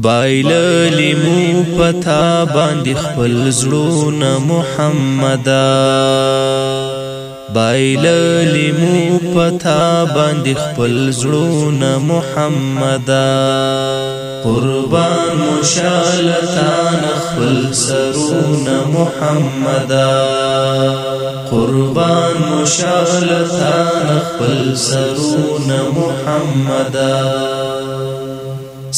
بایللی مو پتا باندې خپل زړونه محمدا بایللی مو پتا باندې خپل زړونه محمدا قربان مشالتان خپل سرونه محمدا قربان مشالتان خپل سرونه محمدا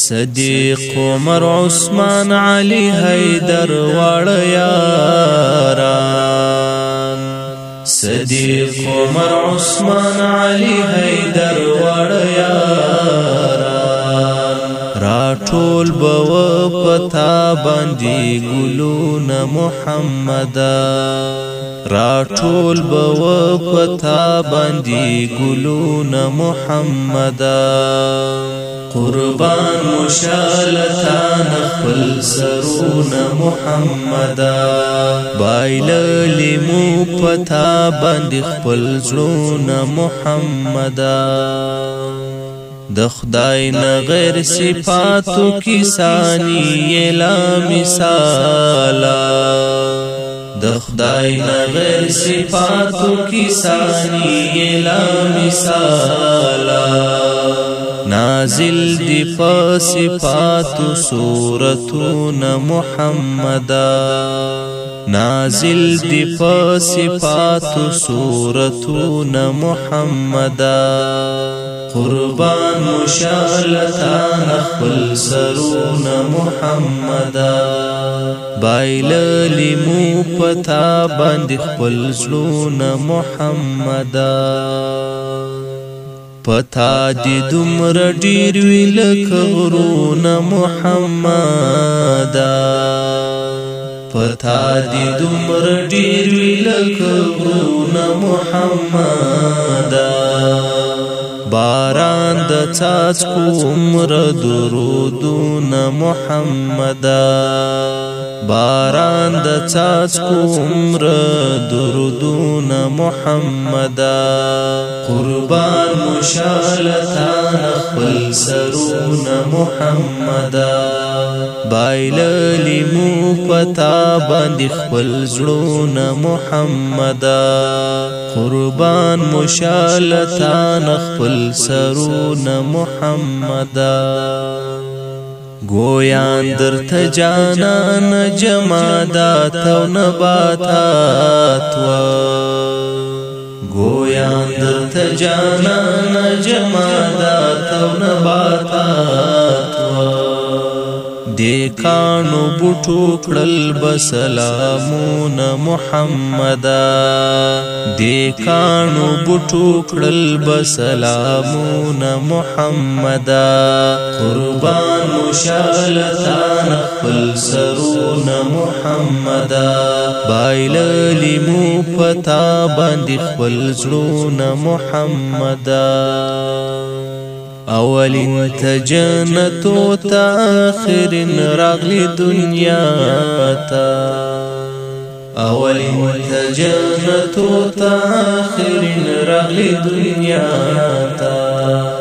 صدیق عمر عثمان علی حیدر واړه یاران صدیق عمر عثمان علی حیدر واړه یاران ټول بو پتا باندې ګلونه محمد را ټول بو پتا باندې ګلونه محمد قربان مشالتان خپل سرونه محمد بایلل مو پتا باندې خپل زړونه محمد د خدای نه غیر صفاتو کی ثانی لا مثال د خدای نه غیر صفاتو کی ثانی لا مثال نازل دی په صفاتو سورتون محمدہ نازل دی په صفات سورتون محمدا قربان مشالتان خپل سرون محمدا بایللی مو پتا باندې خپل زلون محمدا پتا دې دمر ډیر ویل کغرون محمدا پتا دې دمر ډیر ویل کغرون محمدا باران د څاڅکو عمر درودونه محمدا باران د څاڅکو عمر درودونه محمدا قربان مشالتان خپل سرونه محمدا بایللی مو پتا باندې خپل زړونه محمد قربان مشالتان خپل سرونه محمد گویان درت جانان جمادات و نباتات و گویان درت جانان جمادات و نباتات دې کانو بوټو کړل بسلامون محمدا دې کانو بوټو کړل بسلامون محمدا قربان شالتان خپل سرون محمدا بایللی مو پتا باندې خپل زړون محمدا اول انت جنت و تاخر راغلی دنیا تا اول انت جنت و تاخر راغلی دنیا تا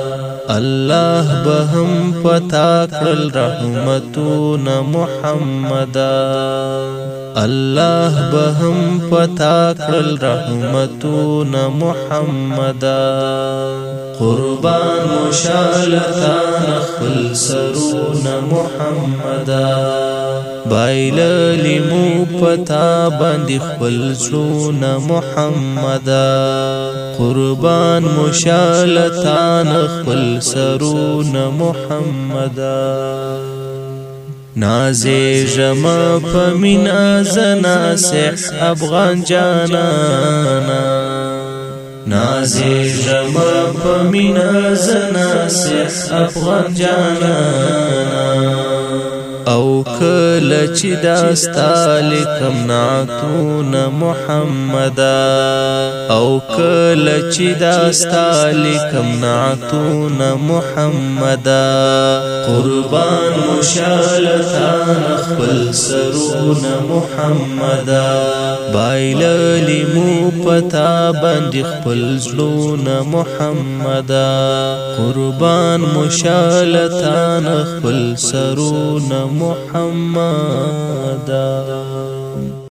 الله بهم پتا کل رحمتون محمدا الله به هم پتا کړل رحمتونه محمدا قربان مشالتا خپل سرونه محمدا بایللی مو پتا باندې خپل زونه محمدا قربان مشالتا خپل سرونه محمدا نازی جما پمینا زنا سه افغان جانانا نازی جما پمینا زنا سه افغان جانانا او کله چې داستا لیکم نعتون محمد او کله چې داستا لیکم نعتون محمد قربان مشالتان خپل سرون محمد بایللی مو پتا باندې خپل زلون محمد قربان مشالتان خپل سرون محمد محمد